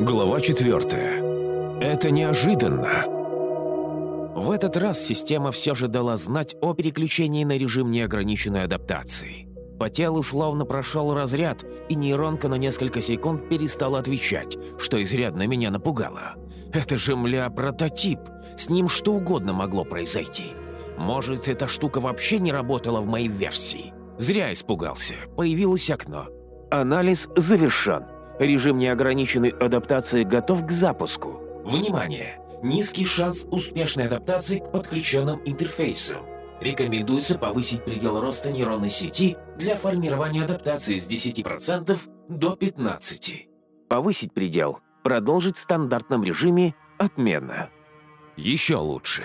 Глава 4. Это неожиданно. В этот раз система все же дала знать о переключении на режим неограниченной адаптации. По телу словно прошел разряд, и нейронка на несколько секунд перестала отвечать, что изрядно меня напугало. Это же, мля, прототип. С ним что угодно могло произойти. Может, эта штука вообще не работала в моей версии? Зря испугался. Появилось окно. Анализ завершен. Режим неограниченной адаптации готов к запуску. Внимание! Низкий шанс успешной адаптации к подключенным интерфейсам. Рекомендуется повысить предел роста нейронной сети для формирования адаптации с 10% до 15%. Повысить предел. Продолжить в стандартном режиме. Отменно. Еще лучше.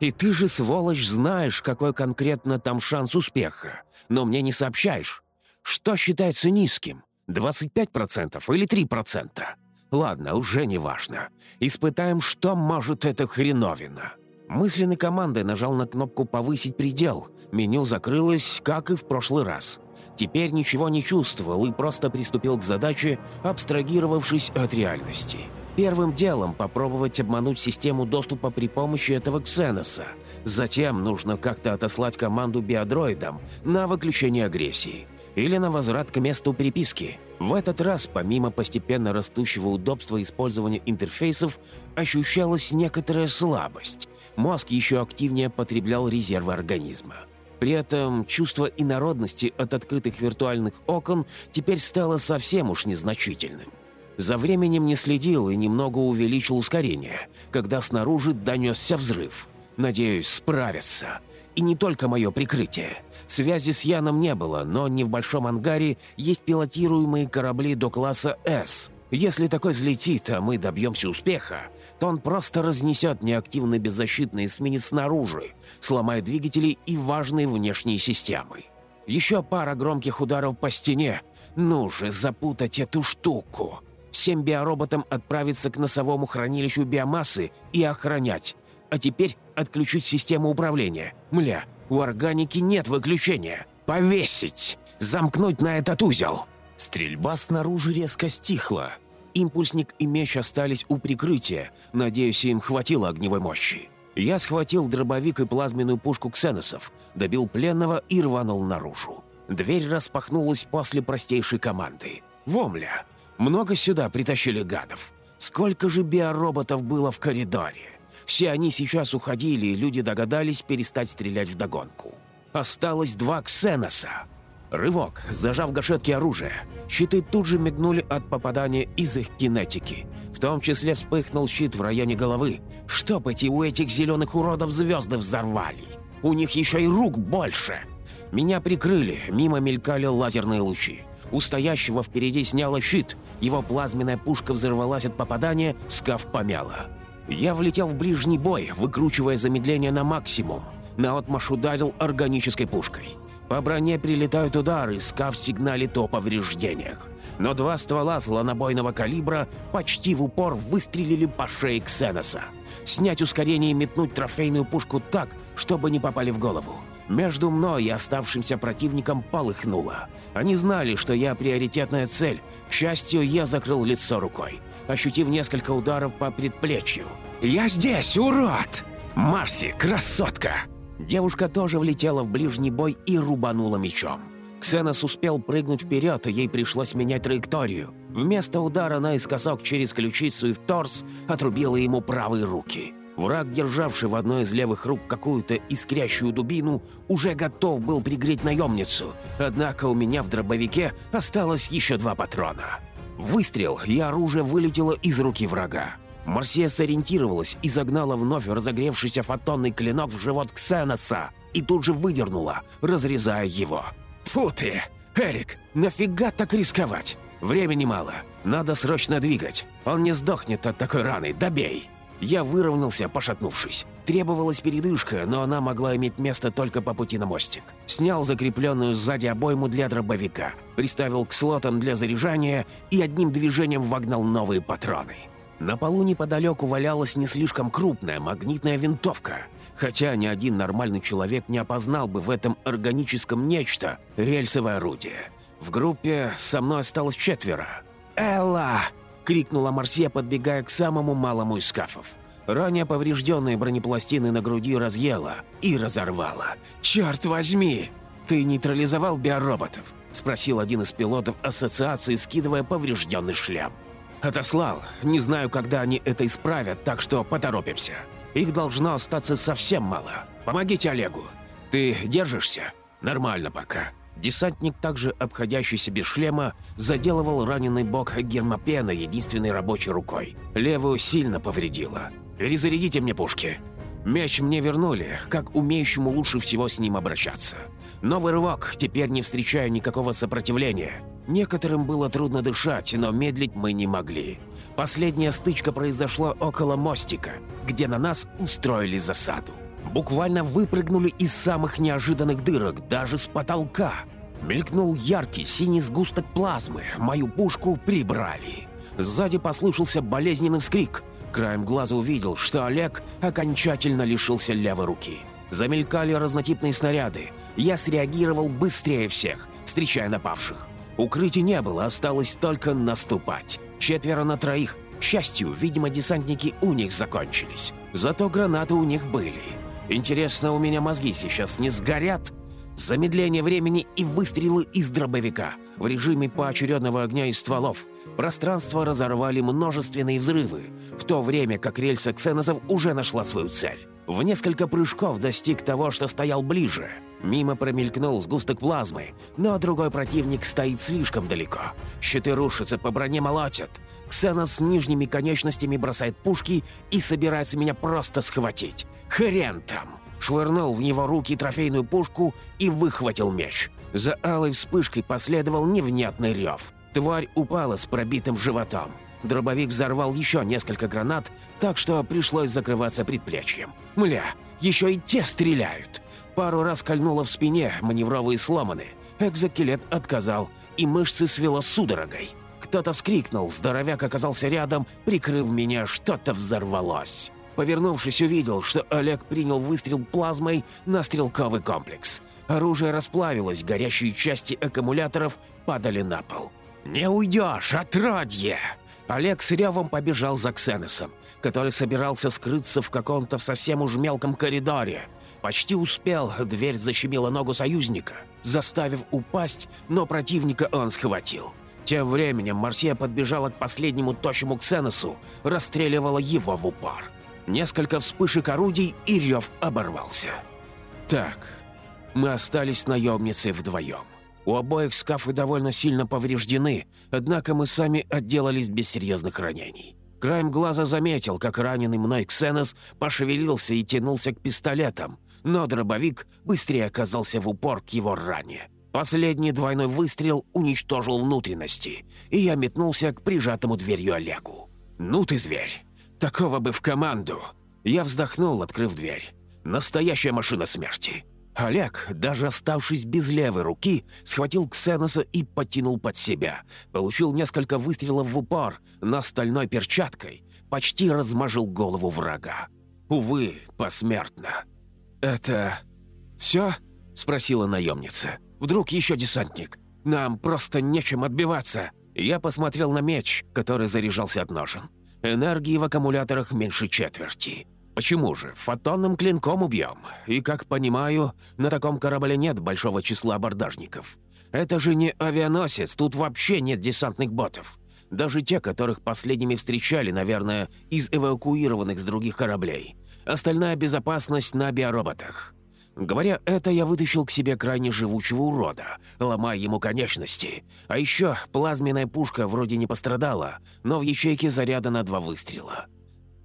И ты же, сволочь, знаешь, какой конкретно там шанс успеха. Но мне не сообщаешь. Что считается низким? 25% или 3%? Ладно, уже не важно. Испытаем, что может эта хреновина. Мысленной командой нажал на кнопку «Повысить предел». Меню закрылось, как и в прошлый раз. Теперь ничего не чувствовал и просто приступил к задаче, абстрагировавшись от реальности. Первым делом попробовать обмануть систему доступа при помощи этого ксеноса. Затем нужно как-то отослать команду биодроидам на выключение агрессии или на возврат к месту переписки. В этот раз, помимо постепенно растущего удобства использования интерфейсов, ощущалась некоторая слабость. Мозг еще активнее потреблял резервы организма. При этом чувство инородности от открытых виртуальных окон теперь стало совсем уж незначительным. За временем не следил и немного увеличил ускорение, когда снаружи донесся взрыв. Надеюсь, справятся. И не только мое прикрытие. Связи с Яном не было, но не в большом ангаре есть пилотируемые корабли до класса «С». Если такой взлетит, а мы добьемся успеха, то он просто разнесет неактивные беззащитные сменит снаружи, сломает двигатели и важные внешние системы. Еще пара громких ударов по стене. Ну же, запутать эту штуку всем биороботам отправиться к носовому хранилищу биомассы и охранять. А теперь отключить систему управления. Мля, у органики нет выключения. Повесить! Замкнуть на этот узел!» Стрельба снаружи резко стихла. Импульсник и меч остались у прикрытия. Надеюсь, им хватило огневой мощи. Я схватил дробовик и плазменную пушку ксеносов, добил пленного и рванул наружу. Дверь распахнулась после простейшей команды. «Вомля! Много сюда притащили гадов. Сколько же биороботов было в коридоре? Все они сейчас уходили, и люди догадались перестать стрелять вдогонку. Осталось два ксеноса. Рывок, зажав гашетки оружия. Щиты тут же мигнули от попадания из их кинетики. В том числе вспыхнул щит в районе головы. Чтоб эти у этих зеленых уродов звезды взорвали. У них еще и рук больше. Меня прикрыли, мимо мелькали лазерные лучи. У стоящего впереди сняло щит. Его плазменная пушка взорвалась от попадания, скаф помяла. Я влетел в ближний бой, выкручивая замедление на максимум. Наотмашь ударил органической пушкой. По броне прилетают удары, скаф сигналит о повреждениях. Но два ствола слонобойного калибра почти в упор выстрелили по шее Ксеноса. Снять ускорение и метнуть трофейную пушку так, чтобы не попали в голову. Между мной и оставшимся противником полыхнуло. Они знали, что я приоритетная цель. К счастью, я закрыл лицо рукой, ощутив несколько ударов по предплечью. «Я здесь, урод! Марси, красотка!» Девушка тоже влетела в ближний бой и рубанула мечом. Ксенос успел прыгнуть вперед, и ей пришлось менять траекторию. Вместо удара наискосок через ключицу и в торс отрубила ему правые руки. Враг, державший в одной из левых рук какую-то искрящую дубину, уже готов был пригреть наемницу. Однако у меня в дробовике осталось еще два патрона. Выстрел, и оружие вылетело из руки врага. Марсия сориентировалась и загнала вновь разогревшийся фотонный клинок в живот Ксеноса и тут же выдернула, разрезая его. «Фу ты! Эрик, нафига так рисковать? Времени мало, надо срочно двигать. Он не сдохнет от такой раны, добей!» Я выровнялся, пошатнувшись. Требовалась передышка, но она могла иметь место только по пути на мостик. Снял закрепленную сзади обойму для дробовика, приставил к слотам для заряжания и одним движением вогнал новые патроны. На полу неподалеку валялась не слишком крупная магнитная винтовка, хотя ни один нормальный человек не опознал бы в этом органическом нечто рельсовое орудие. В группе со мной осталось четверо. «Элла!» Крикнула Марсия, подбегая к самому малому из скафов. Ранее поврежденные бронепластины на груди разъела и разорвала. «Черт возьми! Ты нейтрализовал биороботов?» – спросил один из пилотов ассоциации, скидывая поврежденный шлем. «Отослал. Не знаю, когда они это исправят, так что поторопимся. Их должно остаться совсем мало. Помогите Олегу. Ты держишься? Нормально пока». Десантник, также обходящийся без шлема, заделывал раненый бок гермопена единственной рабочей рукой. Левую сильно повредило. «Перезарядите мне пушки». Меч мне вернули, как умеющему лучше всего с ним обращаться. Новый рывок, теперь не встречая никакого сопротивления. Некоторым было трудно дышать, но медлить мы не могли. Последняя стычка произошла около мостика, где на нас устроили засаду. Буквально выпрыгнули из самых неожиданных дырок, даже с потолка. Мелькнул яркий синий сгусток плазмы, мою пушку прибрали. Сзади послышался болезненный вскрик. Краем глаза увидел, что Олег окончательно лишился левой руки. Замелькали разнотипные снаряды. Я среагировал быстрее всех, встречая напавших. Укрытий не было, осталось только наступать. Четверо на троих. К счастью, видимо, десантники у них закончились. Зато гранаты у них были. Интересно, у меня мозги сейчас не сгорят? Замедление времени и выстрелы из дробовика в режиме поочередного огня из стволов. Пространство разорвали множественные взрывы, в то время как рельса ксеносов уже нашла свою цель. В несколько прыжков достиг того, что стоял ближе. Мимо промелькнул сгусток плазмы, но другой противник стоит слишком далеко. Щиты рушатся, по броне молотят. Ксенос с нижними конечностями бросает пушки и собирается меня просто схватить. Хрен там! швырнул в него руки трофейную пушку и выхватил меч. За алой вспышкой последовал невнятный рев. Тварь упала с пробитым животом. Дробовик взорвал еще несколько гранат, так что пришлось закрываться предплечьем. Мля, еще и те стреляют. Пару раз кольнуло в спине, маневровые сломаны. Экзокелет отказал, и мышцы свело судорогой. Кто-то вскрикнул, здоровяк оказался рядом, прикрыв меня, что-то взорвалось. Повернувшись, увидел, что Олег принял выстрел плазмой на стрелковый комплекс. Оружие расплавилось, горящие части аккумуляторов падали на пол. «Не уйдешь, отродье!» Олег с ревом побежал за Ксеносом, который собирался скрыться в каком-то совсем уж мелком коридоре. Почти успел, дверь защемила ногу союзника, заставив упасть, но противника он схватил. Тем временем Марсия подбежала к последнему тощему Ксеносу, расстреливала его в упор. Несколько вспышек орудий, и рев оборвался. Так, мы остались наемницы вдвоем. У обоих скафы довольно сильно повреждены, однако мы сами отделались без серьезных ранений. Краем глаза заметил, как раненый мной Ксенос пошевелился и тянулся к пистолетам, но дробовик быстрее оказался в упор к его ране. Последний двойной выстрел уничтожил внутренности, и я метнулся к прижатому дверью Олегу. «Ну ты зверь! Такого бы в команду!» Я вздохнул, открыв дверь. «Настоящая машина смерти!» Олег, даже оставшись без левой руки, схватил Ксеноса и потянул под себя. Получил несколько выстрелов в упор, но стальной перчаткой почти размажил голову врага. Увы, посмертно. «Это... все?» — спросила наемница. «Вдруг еще десантник? Нам просто нечем отбиваться». Я посмотрел на меч, который заряжался от ножен. Энергии в аккумуляторах меньше четверти. Почему же? Фотонным клинком убьем. И, как понимаю, на таком корабле нет большого числа абордажников. Это же не авианосец, тут вообще нет десантных ботов. Даже те, которых последними встречали, наверное, из эвакуированных с других кораблей. Остальная безопасность на биороботах. Говоря это, я вытащил к себе крайне живучего урода, ломая ему конечности. А еще плазменная пушка вроде не пострадала, но в ячейке заряда на два выстрела.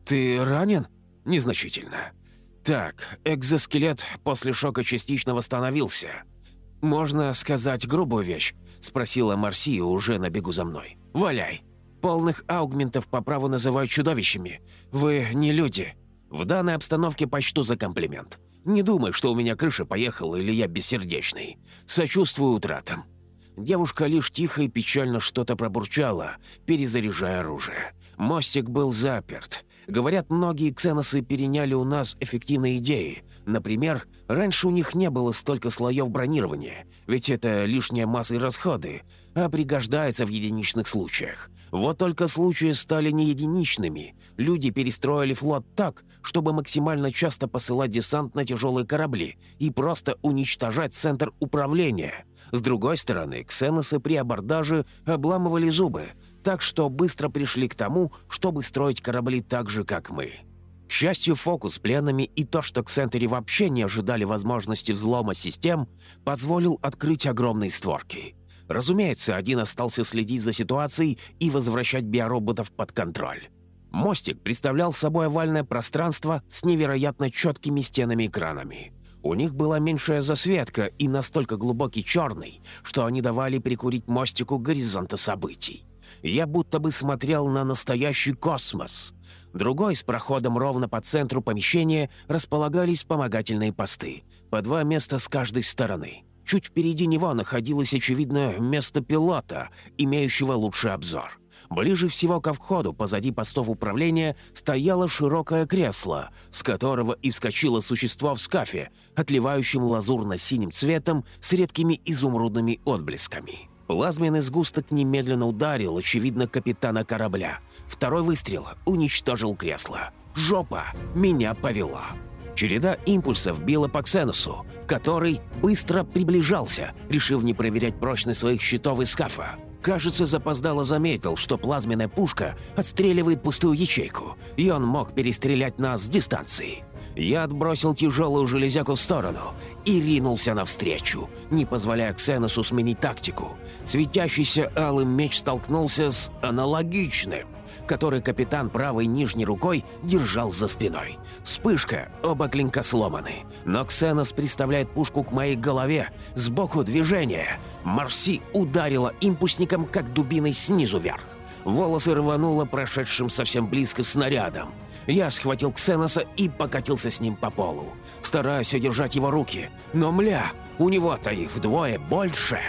«Ты ранен?» «Незначительно». «Так, экзоскелет после шока частично восстановился. Можно сказать грубую вещь?» – спросила Марсия уже на бегу за мной. «Валяй. Полных аугментов по праву называют чудовищами. Вы не люди. В данной обстановке почту за комплимент. Не думай, что у меня крыша поехала или я бессердечный. Сочувствую утратам». Девушка лишь тихо и печально что-то пробурчала, перезаряжая оружие. Мостик был заперт. Говорят, многие ксеносы переняли у нас эффективные идеи. Например, раньше у них не было столько слоев бронирования, ведь это лишняя масса и расходы. а пригождается в единичных случаях. Вот только случаи стали не единичными. Люди перестроили флот так, чтобы максимально часто посылать десант на тяжелые корабли и просто уничтожать центр управления. С другой стороны, ксеносы при абордаже обламывали зубы, так что быстро пришли к тому, чтобы строить корабли так же, как мы. К счастью, фокус пленами и то, что Ксентери вообще не ожидали возможности взлома систем, позволил открыть огромные створки. Разумеется, один остался следить за ситуацией и возвращать биороботов под контроль. Мостик представлял собой овальное пространство с невероятно четкими стенами-экранами. У них была меньшая засветка и настолько глубокий черный, что они давали прикурить мостику горизонта событий. Я будто бы смотрел на настоящий космос. Другой с проходом ровно по центру помещения располагались вспомогательные посты, по два места с каждой стороны. Чуть впереди него находилось очевидное место пилота, имеющего лучший обзор. Ближе всего ко входу, позади постов управления, стояло широкое кресло, с которого и вскочило существо в скафе, отливающим лазурно-синим цветом с редкими изумрудными отблесками. Плазменный сгусток немедленно ударил, очевидно, капитана корабля. Второй выстрел уничтожил кресло. Жопа меня повела. Череда импульсов била по Ксеносу, который быстро приближался, решив не проверять прочность своих щитов и скафа. Кажется, запоздало заметил, что плазменная пушка отстреливает пустую ячейку, и он мог перестрелять нас с дистанции. Я отбросил тяжелую железяку в сторону и ринулся навстречу, не позволяя Ксеносу сменить тактику. Светящийся алым меч столкнулся с аналогичным – который капитан правой нижней рукой держал за спиной. Вспышка, оба клинка сломаны. Но Ксенос приставляет пушку к моей голове. Сбоку движение. Марси ударила импульсником, как дубиной снизу вверх. Волосы рвануло прошедшим совсем близко снарядом. Я схватил Ксеноса и покатился с ним по полу, стараясь удержать его руки. Но мля, у него-то их вдвое больше.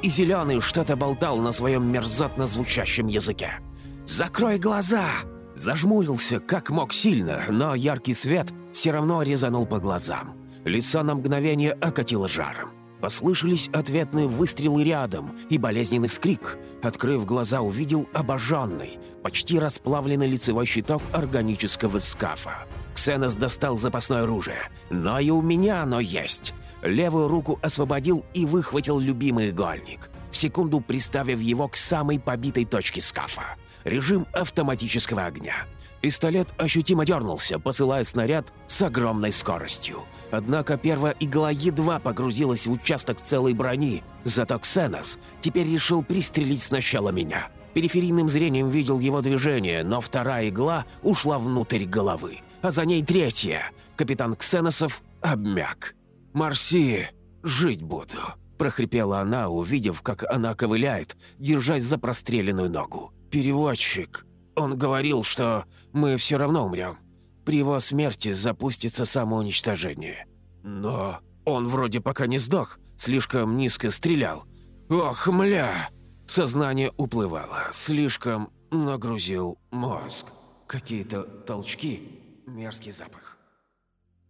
И Зеленый что-то болтал на своем мерзотно звучащем языке. «Закрой глаза!» Зажмурился как мог сильно, но яркий свет все равно резанул по глазам. Лицо на мгновение окатило жаром. Послышались ответные выстрелы рядом и болезненный вскрик. Открыв глаза, увидел обожженный, почти расплавленный лицевой щиток органического скафа. Ксенос достал запасное оружие. Но и у меня оно есть. Левую руку освободил и выхватил любимый игольник, в секунду приставив его к самой побитой точке скафа режим автоматического огня. Пистолет ощутимо дернулся, посылая снаряд с огромной скоростью. Однако первая игла едва погрузилась в участок целой брони, зато Ксенос теперь решил пристрелить сначала меня. Периферийным зрением видел его движение, но вторая игла ушла внутрь головы, а за ней третья. Капитан Ксеносов обмяк. «Марси, жить буду», – прохрипела она, увидев, как она ковыляет, держась за простреленную ногу переводчик. Он говорил, что мы все равно умрем. При его смерти запустится самоуничтожение. Но он вроде пока не сдох, слишком низко стрелял. Ох, мля! Сознание уплывало, слишком нагрузил мозг. Какие-то толчки, мерзкий запах.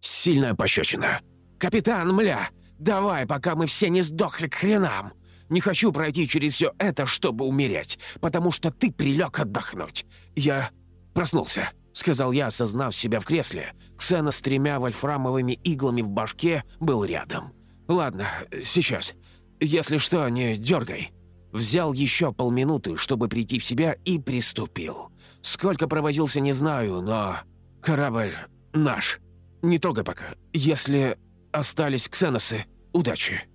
Сильная пощечина. «Капитан, мля, давай, пока мы все не сдохли к хренам!» Не хочу пройти через все это, чтобы умереть, потому что ты прилег отдохнуть. Я проснулся», — сказал я, осознав себя в кресле. Ксена с тремя вольфрамовыми иглами в башке был рядом. «Ладно, сейчас. Если что, не дергай». Взял еще полминуты, чтобы прийти в себя, и приступил. Сколько провозился, не знаю, но... Корабль наш. Не трогай пока. Если остались ксеносы, удачи.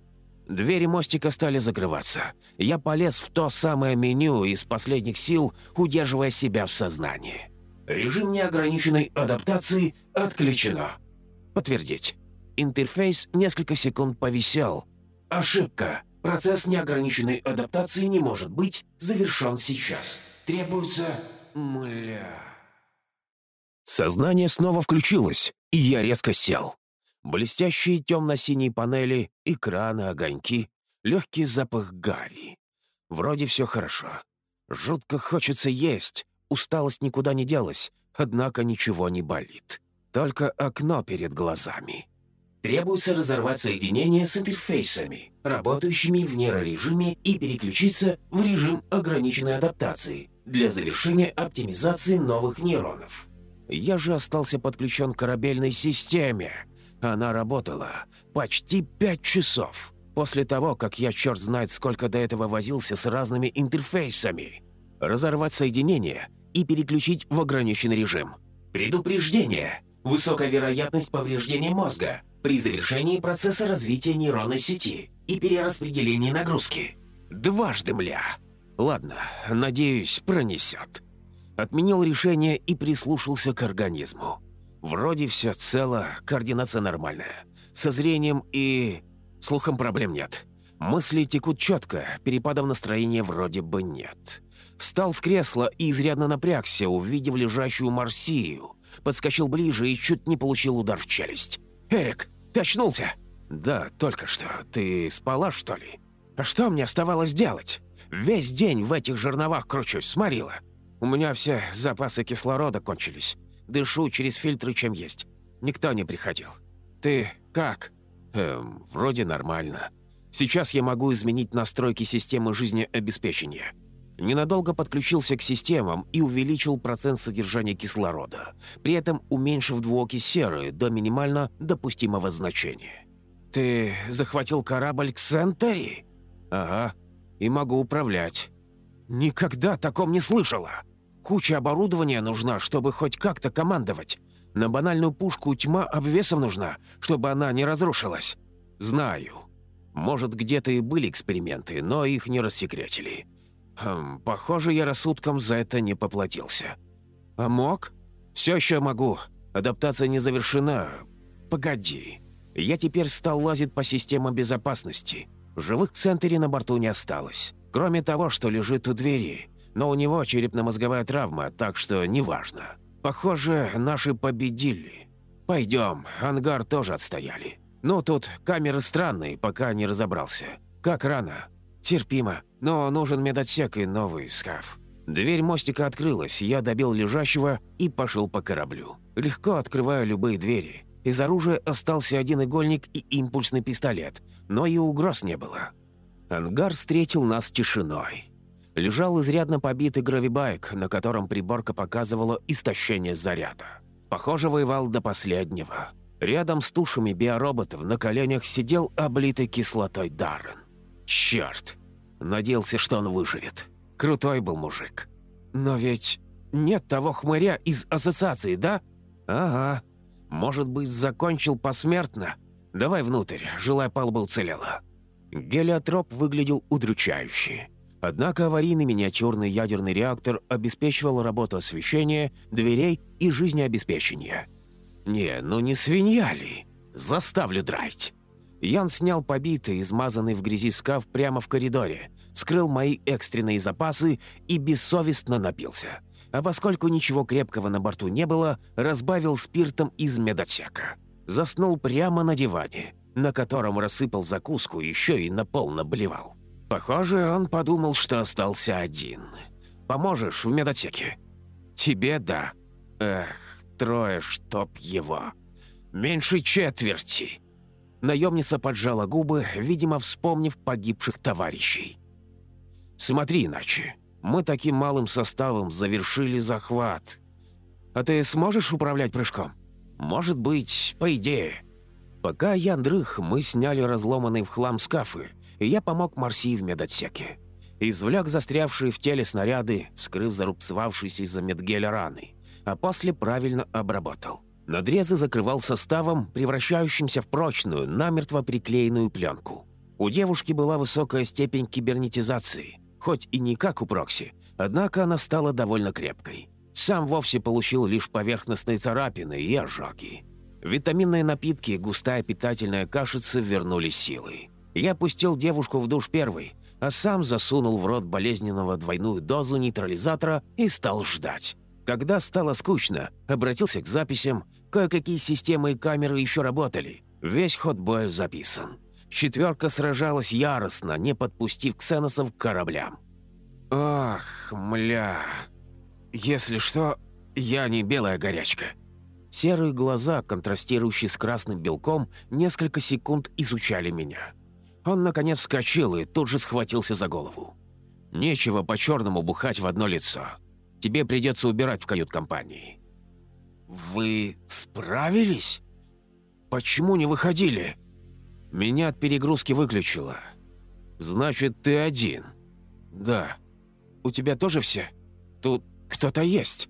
Двери мостика стали закрываться. Я полез в то самое меню из последних сил, удерживая себя в сознании. Режим неограниченной адаптации отключено. Подтвердить. Интерфейс несколько секунд повисел. Ошибка. Процесс неограниченной адаптации не может быть завершен сейчас. Требуется... Мля... Сознание снова включилось, и я резко сел. Блестящие темно-синие панели, экраны, огоньки, легкий запах гари. Вроде все хорошо. Жутко хочется есть, усталость никуда не делась, однако ничего не болит. Только окно перед глазами. Требуется разорвать соединение с интерфейсами, работающими в нейрорежиме, и переключиться в режим ограниченной адаптации для завершения оптимизации новых нейронов. Я же остался подключен к корабельной системе. Она работала почти пять часов после того, как я черт знает сколько до этого возился с разными интерфейсами. Разорвать соединение и переключить в ограниченный режим. Предупреждение. Высокая вероятность повреждения мозга при завершении процесса развития нейронной сети и перераспределении нагрузки. Дважды мля. Ладно, надеюсь, пронесет. Отменил решение и прислушался к организму. Вроде все цело, координация нормальная. Со зрением и... слухом проблем нет. Мысли текут четко, перепадов настроения вроде бы нет. Встал с кресла и изрядно напрягся, увидев лежащую Марсию. Подскочил ближе и чуть не получил удар в челюсть. «Эрик, ты очнулся?» «Да, только что. Ты спала, что ли?» «А что мне оставалось делать? Весь день в этих жерновах кручусь, сморила. У меня все запасы кислорода кончились. Дышу через фильтры, чем есть. Никто не приходил. Ты как?» «Эм, вроде нормально. Сейчас я могу изменить настройки системы жизнеобеспечения. Ненадолго подключился к системам и увеличил процент содержания кислорода, при этом уменьшив двуокись серы до минимально допустимого значения. «Ты захватил корабль к Сентери?» «Ага, и могу управлять». «Никогда о таком не слышала. Куча оборудования нужна, чтобы хоть как-то командовать. На банальную пушку тьма обвесом нужна, чтобы она не разрушилась». «Знаю. Может, где-то и были эксперименты, но их не рассекретили. Хм, похоже, я рассудком за это не поплатился. А мог? Все еще могу. Адаптация не завершена. Погоди. Я теперь стал лазить по системам безопасности. Живых центрей на борту не осталось. Кроме того, что лежит у двери. Но у него черепно-мозговая травма, так что неважно. Похоже, наши победили. Пойдем, ангар тоже отстояли. Ну, тут камеры странные, пока не разобрался. Как рано? Терпимо. Но нужен медотсек и новый скаф. Дверь мостика открылась, я добил лежащего и пошел по кораблю. Легко открываю любые двери. Из оружия остался один игольник и импульсный пистолет, но и угроз не было. Ангар встретил нас тишиной. Лежал изрядно побитый гравибайк, на котором приборка показывала истощение заряда. Похоже, воевал до последнего. Рядом с тушами биороботов на коленях сидел облитый кислотой Даррен. Черт! Надеялся, что он выживет. Крутой был мужик. Но ведь нет того хмыря из ассоциации, да? Ага. Может быть, закончил посмертно? Давай внутрь, жилая палуба уцелела. Гелиотроп выглядел удручающе. Однако аварийный миниатюрный ядерный реактор обеспечивал работу освещения, дверей и жизнеобеспечения. Не, ну не свинья ли? Заставлю драть. Ян снял побитый, измазанный в грязи скаф прямо в коридоре, скрыл мои экстренные запасы и бессовестно напился. А поскольку ничего крепкого на борту не было, разбавил спиртом из медотсека. Заснул прямо на диване, на котором рассыпал закуску, еще и на пол наблевал. Похоже, он подумал, что остался один. «Поможешь в медотсеке?» «Тебе да. Эх, трое, чтоб его. Меньше четверти». Наемница поджала губы, видимо, вспомнив погибших товарищей. «Смотри иначе. Мы таким малым составом завершили захват. А ты сможешь управлять прыжком? Может быть, по идее». Пока я дрых, мы сняли разломанные в хлам скафы, и я помог Марси в медотсеке. Извлек застрявшие в теле снаряды, вскрыв зарубцевавшиеся из-за медгеля раны, а после правильно обработал. Надрезы закрывал составом, превращающимся в прочную, намертво приклеенную пленку. У девушки была высокая степень кибернетизации, хоть и не как у Прокси, однако она стала довольно крепкой. Сам вовсе получил лишь поверхностные царапины и ожоги. Витаминные напитки и густая питательная кашица вернули силы. Я пустил девушку в душ первой, а сам засунул в рот болезненного двойную дозу нейтрализатора и стал ждать. Когда стало скучно, обратился к записям, кое-какие системы и камеры еще работали. Весь ход боя записан. Четверка сражалась яростно, не подпустив ксеносов к кораблям. «Ах, мля... Если что, я не белая горячка. Серые глаза, контрастирующие с красным белком, несколько секунд изучали меня. Он, наконец, вскочил и тут же схватился за голову. «Нечего по-черному бухать в одно лицо. Тебе придется убирать в кают-компании». «Вы справились? Почему не выходили?» «Меня от перегрузки выключило. Значит, ты один?» «Да. У тебя тоже все? Тут кто-то есть?»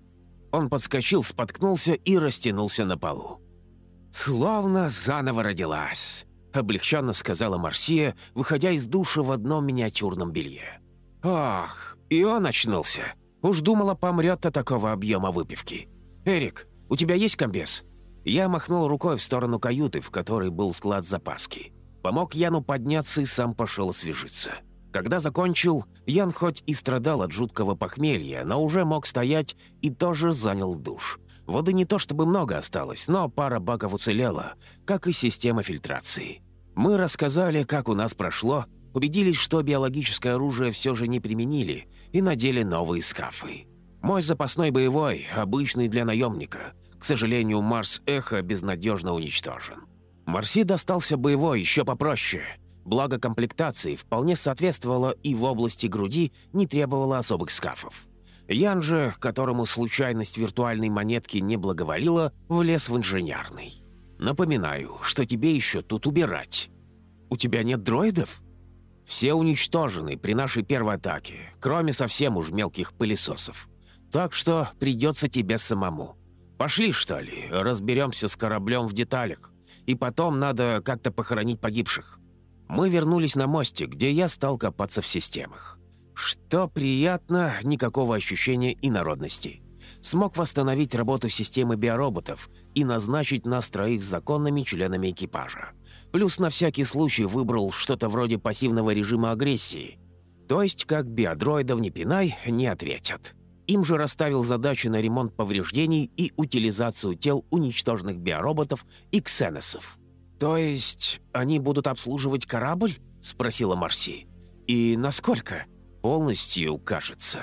Он подскочил, споткнулся и растянулся на полу. «Словно заново родилась», — облегченно сказала Марсия, выходя из душа в одном миниатюрном белье. «Ах, и он очнулся. Уж думала, помрет от такого объема выпивки. Эрик, у тебя есть комбез?» Я махнул рукой в сторону каюты, в которой был склад запаски. Помог Яну подняться и сам пошел освежиться. Когда закончил, Ян хоть и страдал от жуткого похмелья, но уже мог стоять и тоже занял душ. Воды не то чтобы много осталось, но пара баков уцелела, как и система фильтрации. Мы рассказали, как у нас прошло, убедились, что биологическое оружие все же не применили, и надели новые скафы. Мой запасной боевой, обычный для наемника. К сожалению, Марс Эхо безнадежно уничтожен. Марси достался боевой еще попроще – Благо комплектации вполне соответствовала и в области груди не требовала особых скафов. Ян же, которому случайность виртуальной монетки не благоволила, влез в инженерный. «Напоминаю, что тебе еще тут убирать. У тебя нет дроидов?» «Все уничтожены при нашей первой атаке, кроме совсем уж мелких пылесосов. Так что придется тебе самому. Пошли, что ли, разберемся с кораблем в деталях. И потом надо как-то похоронить погибших. Мы вернулись на мостик, где я стал копаться в системах. Что приятно, никакого ощущения инородности. Смог восстановить работу системы биороботов и назначить нас троих законными членами экипажа. Плюс на всякий случай выбрал что-то вроде пассивного режима агрессии. То есть, как биодроидов не пинай, не ответят. Им же расставил задачи на ремонт повреждений и утилизацию тел уничтоженных биороботов и ксеносов. «То есть они будут обслуживать корабль?» – спросила Марси. «И насколько?» «Полностью, кажется».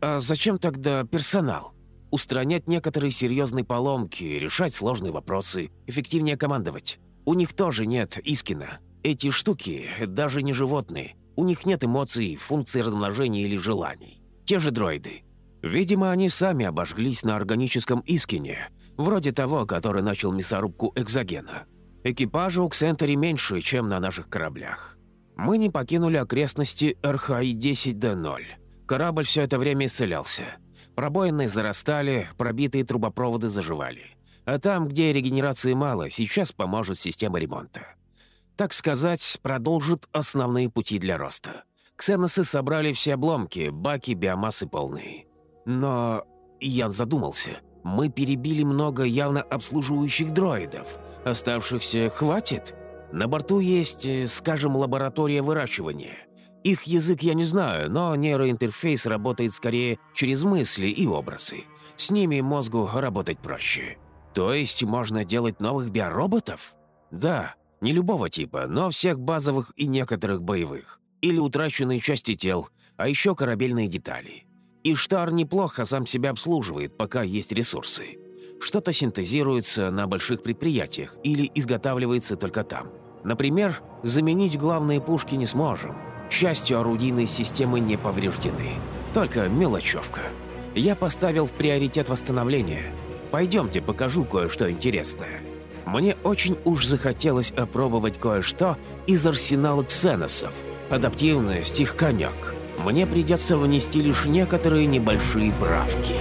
«А зачем тогда персонал?» «Устранять некоторые серьезные поломки, решать сложные вопросы, эффективнее командовать. У них тоже нет Искина. Эти штуки даже не животные. У них нет эмоций, функций размножения или желаний. Те же дроиды. Видимо, они сами обожглись на органическом Искине, вроде того, который начал мясорубку экзогена. Экипажа у Ксентери меньше, чем на наших кораблях. Мы не покинули окрестности РХИ-10Д0. Корабль все это время исцелялся. Пробоины зарастали, пробитые трубопроводы заживали. А там, где регенерации мало, сейчас поможет система ремонта. Так сказать, продолжит основные пути для роста. Ксеносы собрали все обломки, баки биомассы полные. Но я задумался – мы перебили много явно обслуживающих дроидов. Оставшихся хватит? На борту есть, э, скажем, лаборатория выращивания. Их язык я не знаю, но нейроинтерфейс работает скорее через мысли и образы. С ними мозгу работать проще. То есть можно делать новых биороботов? Да, не любого типа, но всех базовых и некоторых боевых. Или утраченные части тел, а еще корабельные детали. Иштар неплохо сам себя обслуживает, пока есть ресурсы. Что-то синтезируется на больших предприятиях или изготавливается только там. Например, заменить главные пушки не сможем. Частью орудийной системы не повреждены. Только мелочевка. Я поставил в приоритет восстановление. Пойдемте покажу кое-что интересное. Мне очень уж захотелось опробовать кое-что из арсенала ксеносов. Адаптивность их конек мне придется внести лишь некоторые небольшие правки.